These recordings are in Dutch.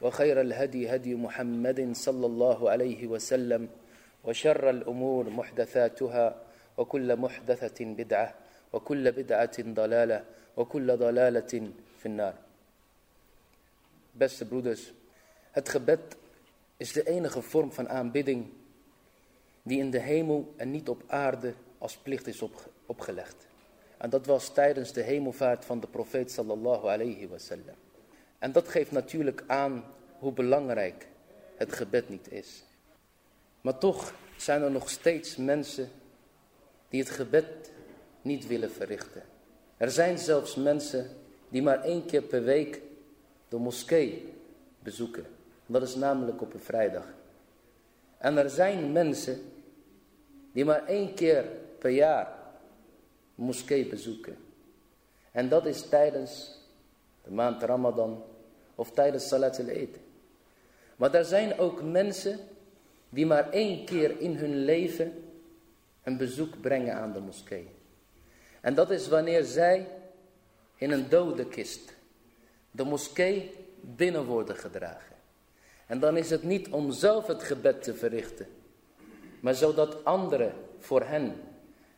وخير الهدي هدي محمد صلى الله عليه وسلم وشر الأمور محدثاتها وكل محدثة بدعة وكل بدعة ضلالة وكل ضلالة في النار broeders, het gebed is de enige vorm van aanbidding die in de hemel en niet op aarde als plicht is opgelegd. En dat was tijdens de hemelvaart van de profeet sallallahu alayhi wasallam. En dat geeft natuurlijk aan hoe belangrijk het gebed niet is. Maar toch zijn er nog steeds mensen die het gebed niet willen verrichten. Er zijn zelfs mensen die maar één keer per week de moskee bezoeken. Dat is namelijk op een vrijdag. En er zijn mensen die maar één keer per jaar moskee bezoeken. En dat is tijdens de maand Ramadan of tijdens Salat al-Eid. Maar er zijn ook mensen die maar één keer in hun leven een bezoek brengen aan de moskee. En dat is wanneer zij in een dode kist de moskee binnen worden gedragen. En dan is het niet om zelf het gebed te verrichten, maar zodat anderen voor hen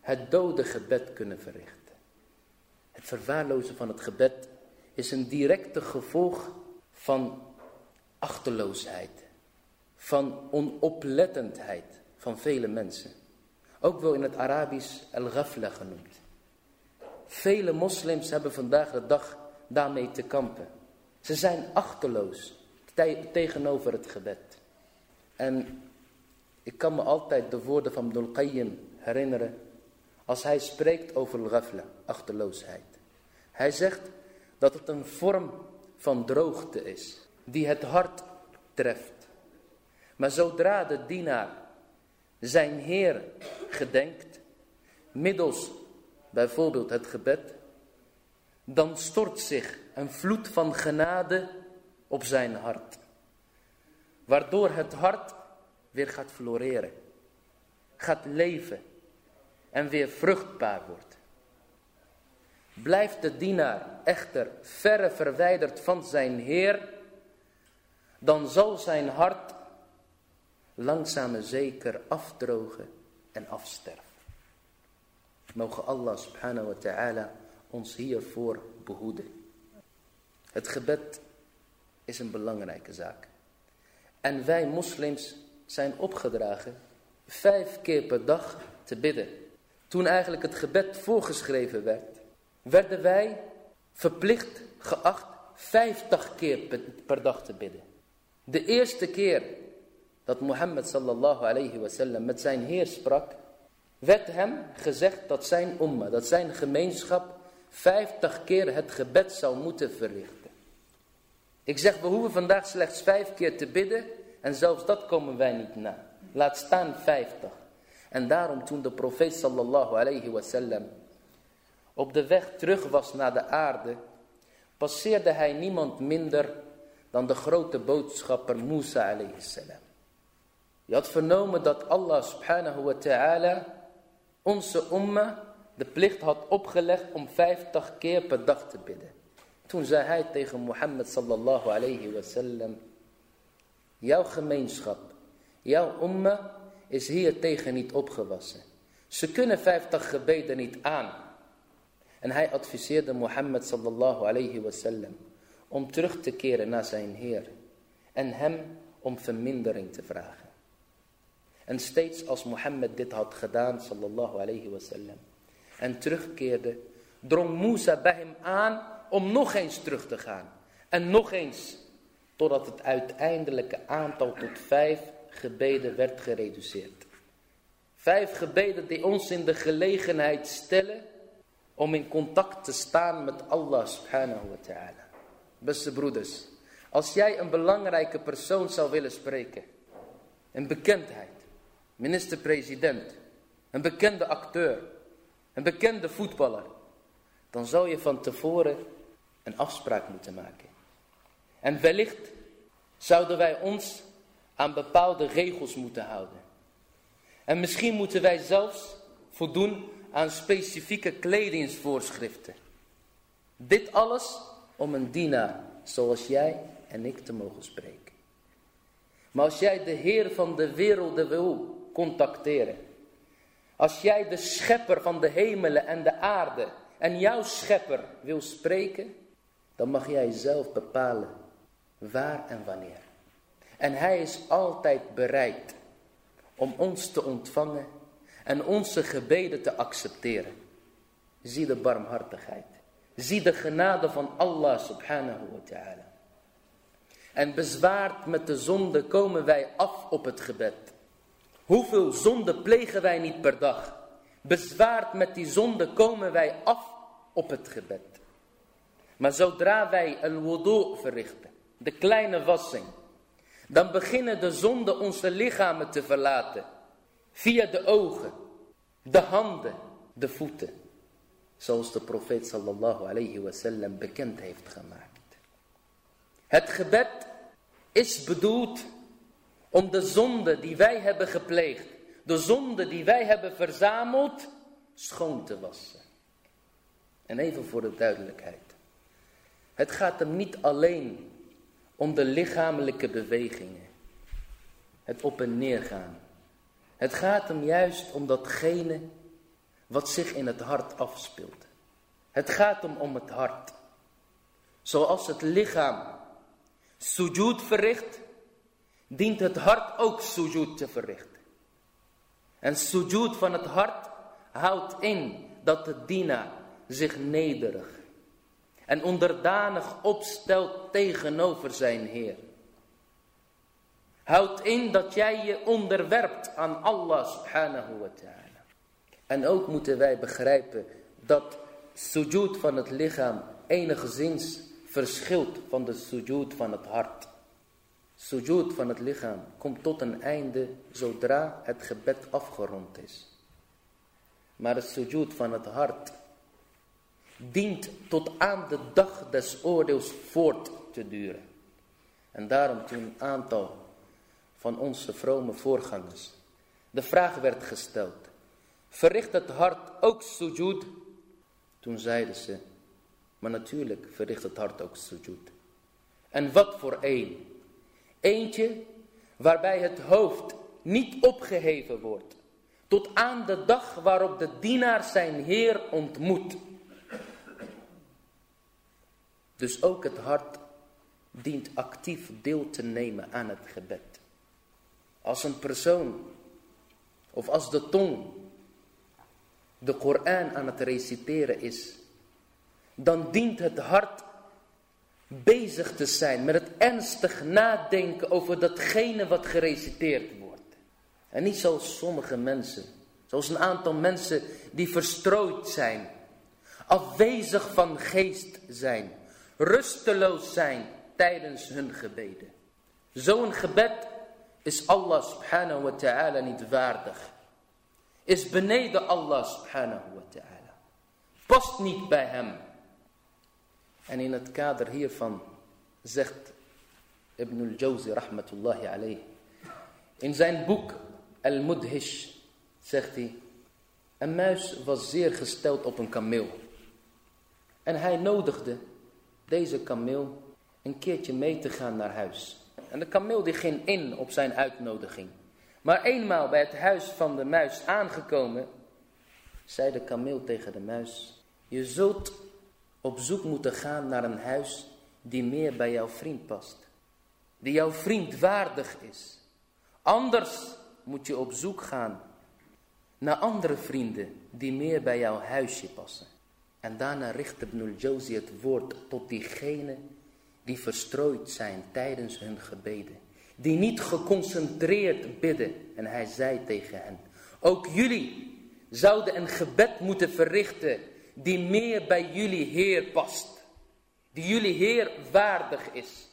het dode gebed kunnen verrichten. Het verwaarlozen van het gebed is een directe gevolg van achterloosheid, van onoplettendheid van vele mensen. Ook wel in het Arabisch al-ghafla genoemd. Vele moslims hebben vandaag de dag daarmee te kampen. Ze zijn achterloos tegenover het gebed. En ik kan me altijd de woorden van Abdul Qayyim herinneren als hij spreekt over al-ghafla, achterloosheid. Hij zegt dat het een vorm van droogte is die het hart treft. Maar zodra de dienaar zijn Heer gedenkt, middels bijvoorbeeld het gebed, dan stort zich een vloed van genade op zijn hart. Waardoor het hart weer gaat floreren, gaat leven en weer vruchtbaar wordt. Blijft de dienaar echter verre verwijderd van zijn Heer, dan zal zijn hart langzaam en zeker afdrogen en afsterven. Mogen Allah subhanahu wa ta'ala ons hiervoor behoeden. Het gebed is een belangrijke zaak. En wij moslims zijn opgedragen vijf keer per dag te bidden. Toen eigenlijk het gebed voorgeschreven werd, werden wij verplicht geacht 50 keer per dag te bidden. De eerste keer dat Mohammed sallallahu alayhi wasallam met zijn Heer sprak, werd hem gezegd dat zijn umma, dat zijn gemeenschap 50 keer het gebed zou moeten verrichten. Ik zeg, we hoeven vandaag slechts vijf keer te bidden en zelfs dat komen wij niet na. Laat staan 50. En daarom toen de profeet sallallahu alayhi wasallam op de weg terug was naar de aarde, passeerde hij niemand minder dan de grote boodschapper Musa alayhi salam. Je had vernomen dat Allah subhanahu wa ta'ala onze umma de plicht had opgelegd om 50 keer per dag te bidden. Toen zei hij tegen Mohammed sallallahu alayhi wa sallam, jouw gemeenschap, jouw umma is hier tegen niet opgewassen. Ze kunnen 50 gebeden niet aan. En hij adviseerde Mohammed sallallahu alayhi wa sallam om terug te keren naar zijn Heer en hem om vermindering te vragen. En steeds als Mohammed dit had gedaan, sallallahu alayhi wasallam, en terugkeerde, drong Musa bij hem aan om nog eens terug te gaan. En nog eens, totdat het uiteindelijke aantal tot vijf gebeden werd gereduceerd. Vijf gebeden die ons in de gelegenheid stellen om in contact te staan met Allah subhanahu wa ta'ala. Beste broeders, als jij een belangrijke persoon zou willen spreken, een bekendheid, minister-president, een bekende acteur, een bekende voetballer, dan zou je van tevoren een afspraak moeten maken. En wellicht zouden wij ons aan bepaalde regels moeten houden. En misschien moeten wij zelfs voldoen aan specifieke kledingsvoorschriften. Dit alles om een dienaar zoals jij en ik te mogen spreken. Maar als jij de Heer van de werelden wil contacteren. Als jij de schepper van de hemelen en de aarde en jouw schepper wil spreken. Dan mag jij zelf bepalen waar en wanneer. En hij is altijd bereid om ons te ontvangen en onze gebeden te accepteren. Zie de barmhartigheid. Zie de genade van Allah subhanahu wa ta'ala. En bezwaard met de zonde komen wij af op het gebed. Hoeveel zonde plegen wij niet per dag? Bezwaard met die zonde komen wij af op het gebed. Maar zodra wij een wudu verrichten, de kleine wassing, dan beginnen de zonden onze lichamen te verlaten. Via de ogen, de handen, de voeten. Zoals de profeet sallallahu alayhi wasallam bekend heeft gemaakt. Het gebed is bedoeld om de zonde die wij hebben gepleegd, de zonde die wij hebben verzameld, schoon te wassen. En even voor de duidelijkheid. Het gaat hem niet alleen om de lichamelijke bewegingen, het op en neer gaan. Het gaat hem juist om datgene wat zich in het hart afspeelt. Het gaat hem om het hart. Zoals het lichaam sujud verricht, dient het hart ook sujud te verrichten. En sujud van het hart houdt in dat de dienaar zich nederig en onderdanig opstelt tegenover zijn Heer. Houdt in dat jij je onderwerpt aan Allah subhanahu wa ta'ala. En ook moeten wij begrijpen dat sujud van het lichaam enigszins verschilt van de sujud van het hart. Sujud van het lichaam komt tot een einde zodra het gebed afgerond is. Maar het sujud van het hart dient tot aan de dag des oordeels voort te duren. En daarom toen een aantal van onze vrome voorgangers de vraag werd gesteld. Verricht het hart ook sujud? Toen zeiden ze, maar natuurlijk verricht het hart ook sujud. En wat voor één? Eentje waarbij het hoofd niet opgeheven wordt. Tot aan de dag waarop de dienaar zijn Heer ontmoet. Dus ook het hart dient actief deel te nemen aan het gebed. Als een persoon of als de tong de Koran aan het reciteren is, dan dient het hart bezig te zijn met het ernstig nadenken over datgene wat gereciteerd wordt. En niet zoals sommige mensen, zoals een aantal mensen die verstrooid zijn, afwezig van geest zijn, rusteloos zijn tijdens hun gebeden. Zo'n gebed is Allah subhanahu wa ta'ala niet waardig. Is beneden Allah subhanahu wa ta'ala. Past niet bij hem. En in het kader hiervan zegt Ibn al-Jawzi rahmatullahi alayh. In zijn boek Al-Mudhish zegt hij. Een muis was zeer gesteld op een kameel. En hij nodigde deze kameel een keertje mee te gaan naar huis. En de kameel die ging in op zijn uitnodiging. Maar eenmaal bij het huis van de muis aangekomen, zei de kameel tegen de muis, je zult op zoek moeten gaan naar een huis die meer bij jouw vriend past. Die jouw vriend waardig is. Anders moet je op zoek gaan naar andere vrienden die meer bij jouw huisje passen. En daarna richt Ibn Jawzi het woord tot diegenen die verstrooid zijn tijdens hun gebeden. Die niet geconcentreerd bidden. En hij zei tegen hen, ook jullie zouden een gebed moeten verrichten die meer bij jullie Heer past. Die jullie Heer waardig is.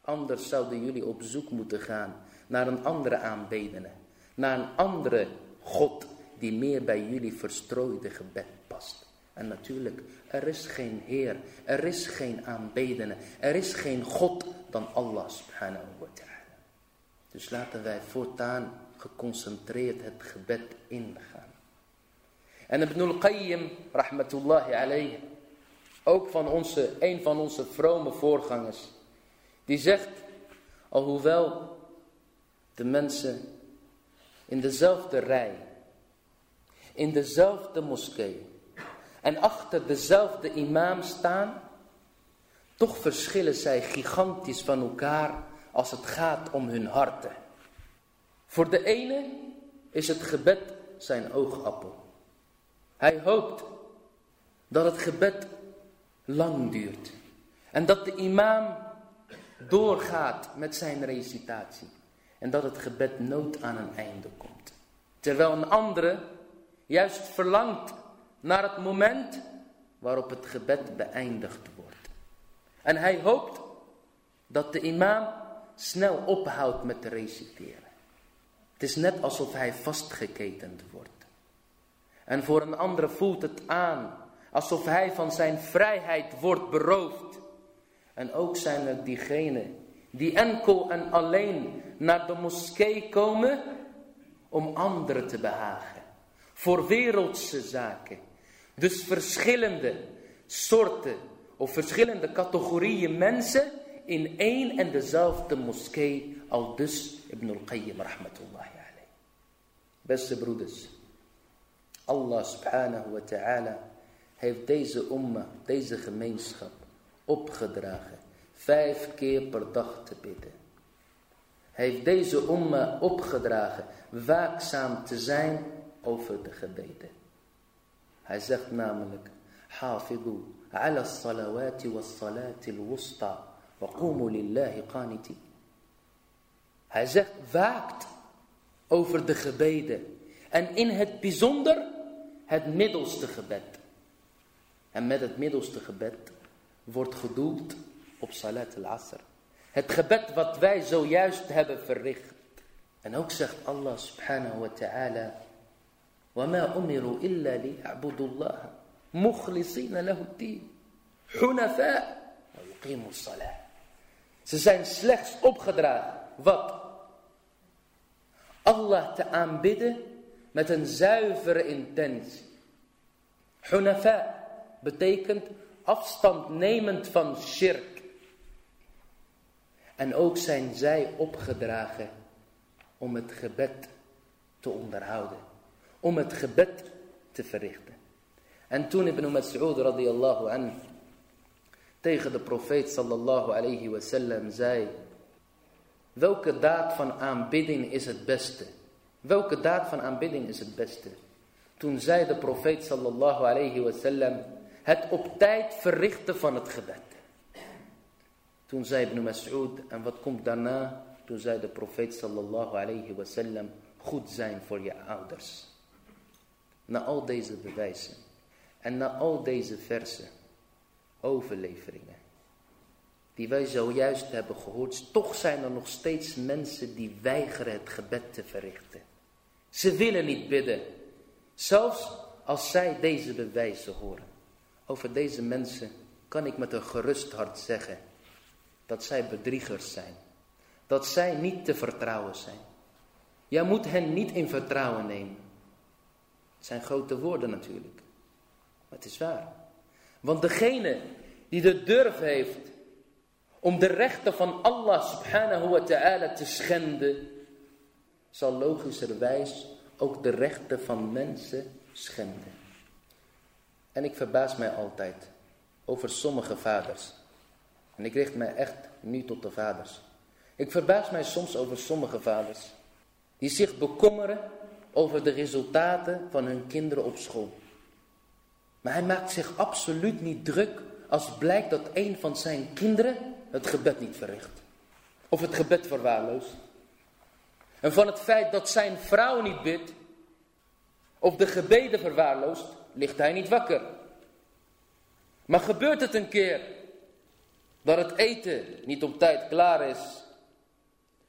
Anders zouden jullie op zoek moeten gaan naar een andere aanbedene. naar een andere God die meer bij jullie verstrooide gebed past. En natuurlijk, er is geen Heer, er is geen aanbedene, er is geen God dan Allah subhanahu wa ta'ala. Dus laten wij voortaan geconcentreerd het gebed ingaan. En Ibn al-Qayyim, rahmatullahi alayhi, ook van onze, een van onze vrome voorgangers, die zegt, alhoewel de mensen in dezelfde rij, in dezelfde moskee en achter dezelfde imam staan, toch verschillen zij gigantisch van elkaar als het gaat om hun harten. Voor de ene is het gebed zijn oogappel. Hij hoopt dat het gebed lang duurt. En dat de imam doorgaat met zijn recitatie. En dat het gebed nooit aan een einde komt. Terwijl een andere juist verlangt naar het moment waarop het gebed beëindigd wordt. En hij hoopt dat de imam snel ophoudt met te reciteren. Het is net alsof hij vastgeketend wordt. En voor een andere voelt het aan alsof hij van zijn vrijheid wordt beroofd. En ook zijn er diegenen die enkel en alleen naar de moskee komen om anderen te behagen. Voor wereldse zaken. Dus verschillende soorten of verschillende categorieën mensen in één en dezelfde moskee. Al dus Ibn al-Qayyim rahmatullahi alayhi. Beste broeders. Allah subhanahu wa ta'ala heeft deze umma, deze gemeenschap opgedragen. Vijf keer per dag te bidden. Hij heeft deze umma opgedragen waakzaam te zijn over de gebeden. Hij zegt namelijk, حافظوا على الصلوات والصلاة الوسطى وقوموا لله قانتين. Hij zegt, waakt over de gebeden. En in het bijzonder het middelste gebed. En met het middelste gebed wordt gedoeld op Salat al-Asr. Het gebed wat wij zojuist hebben verricht. En ook zegt Allah subhanahu wa ta'ala. وَمَا أُمِرُوا إِلَّا لِيَعْبُدُوا اللَّهَ مُخْلِصِينَ لَهُ الدِّينَ حُنَفَاء وَيُقِيمُوا الصَّلَاةِ ze zijn slechts opgedragen. Wat? Allah te aanbidden met een zuivere intentie. Hunafa betekent afstand nemend van shirk. En ook zijn zij opgedragen om het gebed te onderhouden. Om het gebed te verrichten. En toen Ibn Mas'ud radiyallahu anhu tegen de profeet sallallahu alayhi wasallam zei. Welke daad van aanbidding is het beste? Welke daad van aanbidding is het beste? Toen zei de profeet sallallahu alayhi wasallam, het op tijd verrichten van het gebed. Toen zei Ibn Mas'ud, en wat komt daarna? Toen zei de profeet sallallahu alayhi wasallam, goed zijn voor je ouders. Na al deze bewijzen en na al deze versen, overleveringen, die wij zojuist hebben gehoord, toch zijn er nog steeds mensen die weigeren het gebed te verrichten. Ze willen niet bidden. Zelfs als zij deze bewijzen horen. Over deze mensen kan ik met een gerust hart zeggen dat zij bedriegers zijn. Dat zij niet te vertrouwen zijn. Jij moet hen niet in vertrouwen nemen. Het zijn grote woorden natuurlijk. Maar het is waar. Want degene die de durf heeft om de rechten van Allah subhanahu wa ta'ala te schenden, zal logischerwijs ook de rechten van mensen schenden. En ik verbaas mij altijd over sommige vaders. En ik richt mij echt nu tot de vaders. Ik verbaas mij soms over sommige vaders. Die zich bekommeren over de resultaten van hun kinderen op school. Maar hij maakt zich absoluut niet druk als blijkt dat een van zijn kinderen het gebed niet verricht. Of het gebed verwaarloost. En van het feit dat zijn vrouw niet bidt, of de gebeden verwaarloost, ligt hij niet wakker. Maar gebeurt het een keer dat het eten niet op tijd klaar is,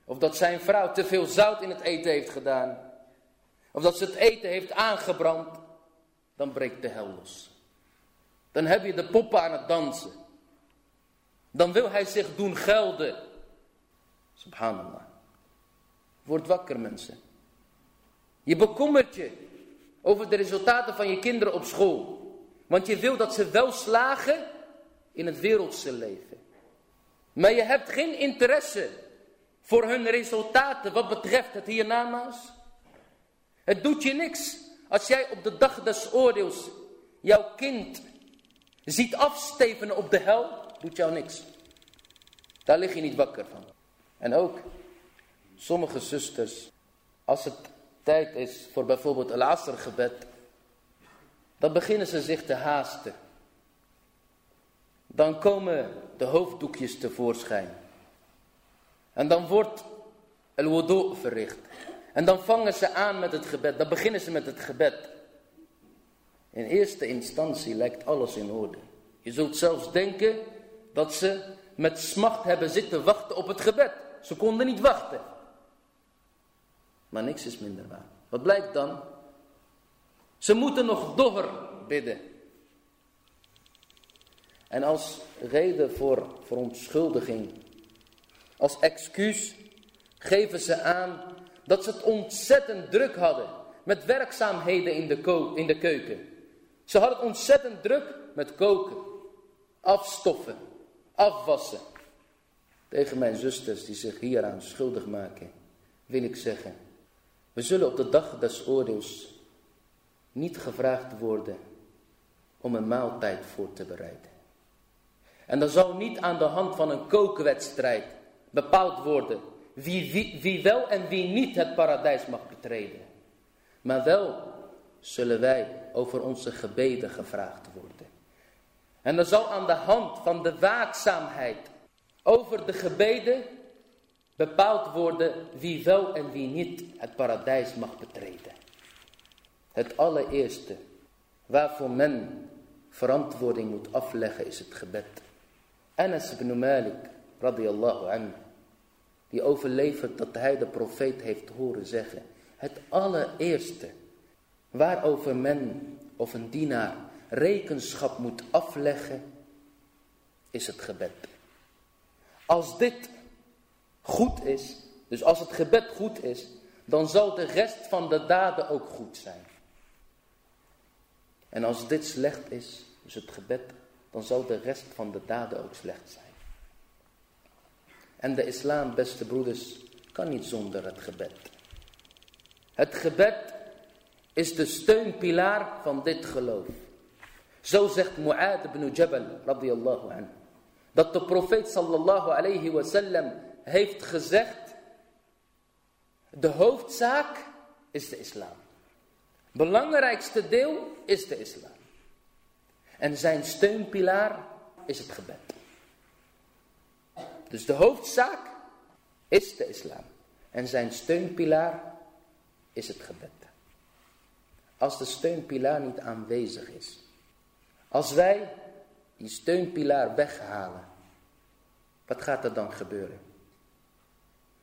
of dat zijn vrouw te veel zout in het eten heeft gedaan, of dat ze het eten heeft aangebrand, dan breekt de hel los. Dan heb je de poppen aan het dansen. Dan wil hij zich doen gelden. Subhanallah. Word wakker mensen. Je bekommert je over de resultaten van je kinderen op school. Want je wil dat ze wel slagen in het wereldse leven. Maar je hebt geen interesse voor hun resultaten wat betreft het hiernamaals. Het doet je niks als jij op de dag des oordeels jouw kind ziet afstevenen op de hel, doet jou niks. Daar lig je niet wakker van. En ook sommige zusters, als het tijd is voor bijvoorbeeld een laatste gebed, dan beginnen ze zich te haasten. Dan komen de hoofddoekjes tevoorschijn. En dan wordt el wudu verricht. En dan vangen ze aan met het gebed. Dan beginnen ze met het gebed. In eerste instantie lijkt alles in orde. Je zult zelfs denken dat ze met smacht hebben zitten wachten op het gebed. Ze konden niet wachten. Maar niks is minder waar. Wat blijkt dan? Ze moeten nog doher bidden. En als reden voor verontschuldiging, als excuus, geven ze aan dat ze het ontzettend druk hadden met werkzaamheden in de, in de keuken. Ze hadden het ontzettend druk met koken, afstoffen, afwassen. Tegen mijn zusters die zich hieraan schuldig maken, wil ik zeggen, we zullen op de dag des oordeels niet gevraagd worden om een maaltijd voor te bereiden. En dan zal niet aan de hand van een kokenwedstrijd bepaald worden wie, wie, wie wel en wie niet het paradijs mag betreden. Maar wel zullen wij over onze gebeden gevraagd worden. En dan zal aan de hand van de waakzaamheid over de gebeden bepaald worden wie wel en wie niet het paradijs mag betreden. Het allereerste waarvoor men verantwoording moet afleggen is het gebed. Anas ibn Malik radiyallahu anhu die overlevert dat hij de profeet heeft horen zeggen. Het allereerste waarover men of een dienaar rekenschap moet afleggen is het gebed. Als dit goed is, dus als het gebed goed is, dan zal de rest van de daden ook goed zijn. En als dit slecht is, dus het gebed, dan zal de rest van de daden ook slecht zijn. En de islam, beste broeders, kan niet zonder het gebed. Het gebed is de steunpilaar van dit geloof. Zo zegt Mu'ad ibn Jabal radiyallahu anhu. Dat de profeet sallallahu alayhi wasallam heeft gezegd. De hoofdzaak is de islam. Belangrijkste deel is de islam. En zijn steunpilaar is het gebed. Dus de hoofdzaak is de islam. En zijn steunpilaar is het gebed als de steunpilaar niet aanwezig is. Als wij die steunpilaar weghalen, wat gaat er dan gebeuren?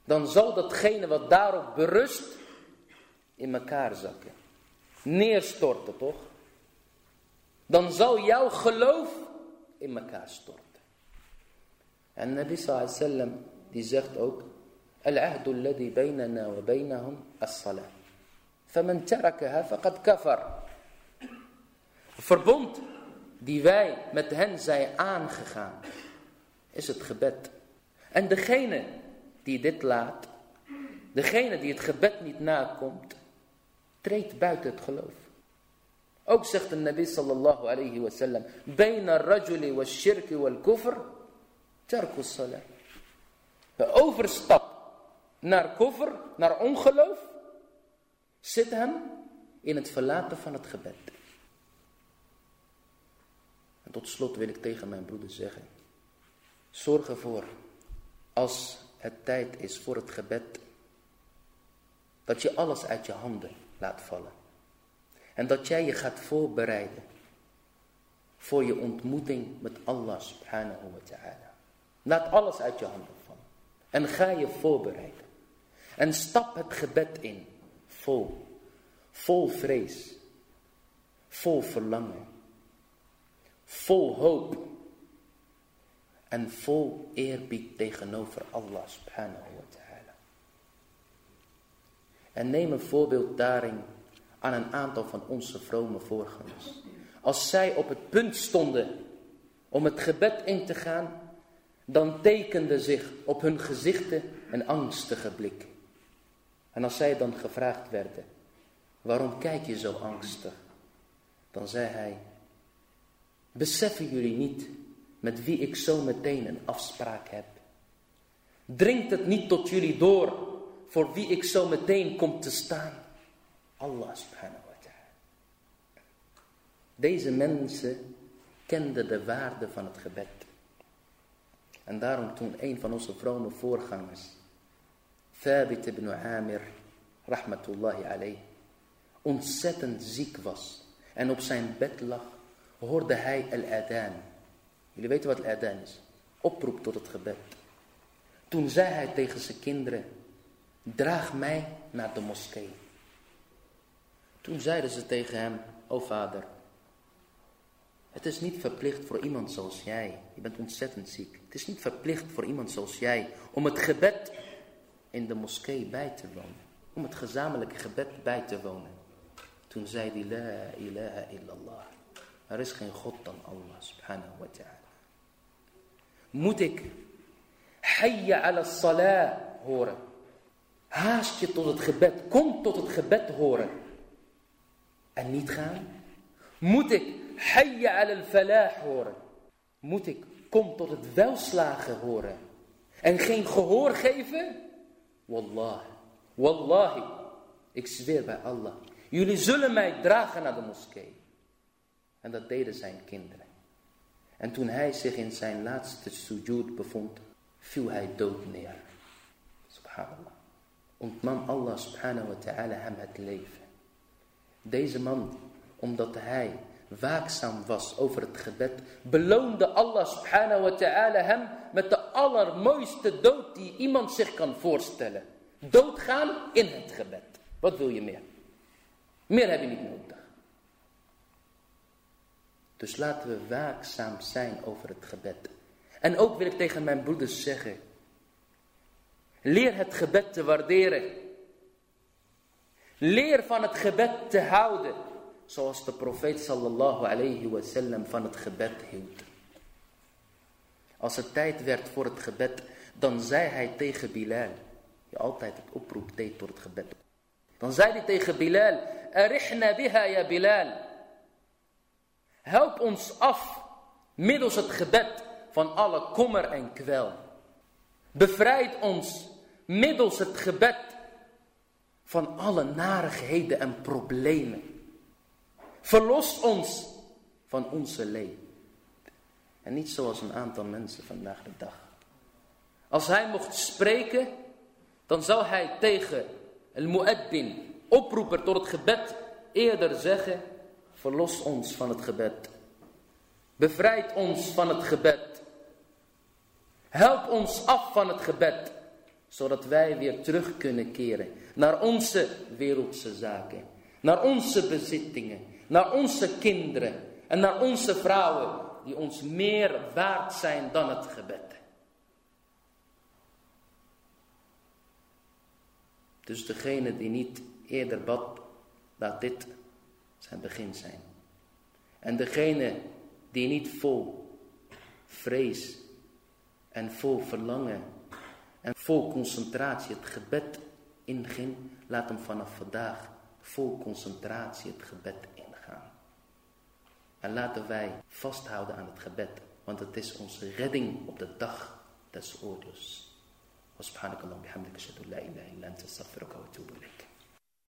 Dan zal datgene wat daarop berust in elkaar zakken. Neerstorten, toch? Dan zal jouw geloof in elkaar storten. En Nabi sallallahu alaihi die zegt ook: Al-ahdu alladhi baynana wa baynahum as-salat. فمن تركها فقد كفر Verbond die wij met hen zijn aangegaan is het gebed. En degene die dit laat, degene die het gebed niet nakomt, treedt buiten het geloof. Ook zegt de Nabi sallallahu alayhi wa sallam, Bijna rajuli wa shirki wal kufr, Tarkus salah. De overstap naar koffer, naar ongeloof, zit hem in het verlaten van het gebed. En tot slot wil ik tegen mijn broeder zeggen, zorg ervoor, als het tijd is voor het gebed, dat je alles uit je handen laat vallen. En dat jij je gaat voorbereiden voor je ontmoeting met Allah subhanahu wa ta'ala. Laat alles uit je handen vallen. En ga je voorbereiden. En stap het gebed in. Vol. vol vrees, vol verlangen, vol hoop en vol eerbied tegenover Allah subhanahu wa ta'ala. En neem een voorbeeld daarin aan een aantal van onze vrome voorgangers. Als zij op het punt stonden om het gebed in te gaan, dan tekende zich op hun gezichten een angstige blik. En als zij dan gevraagd werden, waarom kijk je zo angstig? Dan zei hij, beseffen jullie niet met wie ik zo meteen een afspraak heb? Dringt het niet tot jullie door voor wie ik zo meteen kom te staan? Allah subhanahu wa ta'ala. Deze mensen kenden de waarde van het gebed. En daarom toen een van onze vrome voorgangers, Thabit ibn Amir, rahmatullahi alayh, ontzettend ziek was en op zijn bed lag, hoorde hij al-adhan. Jullie weten wat al-adhan is? Oproep tot het gebed. Toen zei hij tegen zijn kinderen, draag mij naar de moskee. Toen zeiden ze tegen hem, o vader, het is niet verplicht voor iemand zoals jij. Je bent ontzettend ziek. Het is niet verplicht voor iemand zoals jij om het gebed in de moskee bij te wonen. Om het gezamenlijke gebed bij te wonen. Toen zei hij, la ilaha illallah. Er is geen God dan Allah subhanahu wa ta'ala. Moet ik hayya ala salah horen? Haast je tot het gebed. Kom tot het gebed horen. En niet gaan? Moet ik hayya al falah horen? Moet ik kom tot het welslagen horen? En geen gehoor geven? Wallahi, wallahi, ik zweer bij Allah. Jullie zullen mij dragen naar de moskee. En dat deden zijn kinderen. En toen hij zich in zijn laatste sujud bevond, viel hij dood neer. Subhanallah. Ontnam Allah subhanahu wa ta'ala hem het leven. Deze man, omdat hij waakzaam was over het gebed, beloonde Allah subhanahu wa ta'ala hem met de allermooiste dood die iemand zich kan voorstellen. Doodgaan in het gebed. Wat wil je meer? Meer heb je niet nodig. Dus laten we waakzaam zijn over het gebed. En ook wil ik tegen mijn broeders zeggen. Leer het gebed te waarderen. Leer van het gebed te houden. Zoals de profeet sallallahu alayhi wasallam van het gebed hield. Als het tijd werd voor het gebed, dan zei hij tegen Bilal. Die altijd het oproep deed tot het gebed. Dan zei hij tegen Bilal. Arihna biha ya Bilal. Help ons af middels het gebed van alle kommer en kwel. Bevrijd ons middels het gebed van alle narigheden en problemen. Verlos ons van onze leed. En niet zoals een aantal mensen vandaag de dag. Als hij mocht spreken, dan zou hij tegen el mueddin, oproeper tot het gebed, eerder zeggen, verlos ons van het gebed. Bevrijd ons van het gebed. Help ons af van het gebed, zodat wij weer terug kunnen keren naar onze wereldse zaken, naar onze bezittingen, naar onze kinderen en naar onze vrouwen die ons meer waard zijn dan het gebed. Dus degene die niet eerder bad, laat dit zijn begin zijn. En degene die niet vol vrees en vol verlangen en vol concentratie het gebed inging, laat hem vanaf vandaag vol concentratie het gebed ingaan. En laten wij vasthouden aan het gebed, want het is onze redding op de dag des oordeels. وسبحانك اللهم وبحمدك اشهد ان لا اله الا انت استغفرك واتوب اليك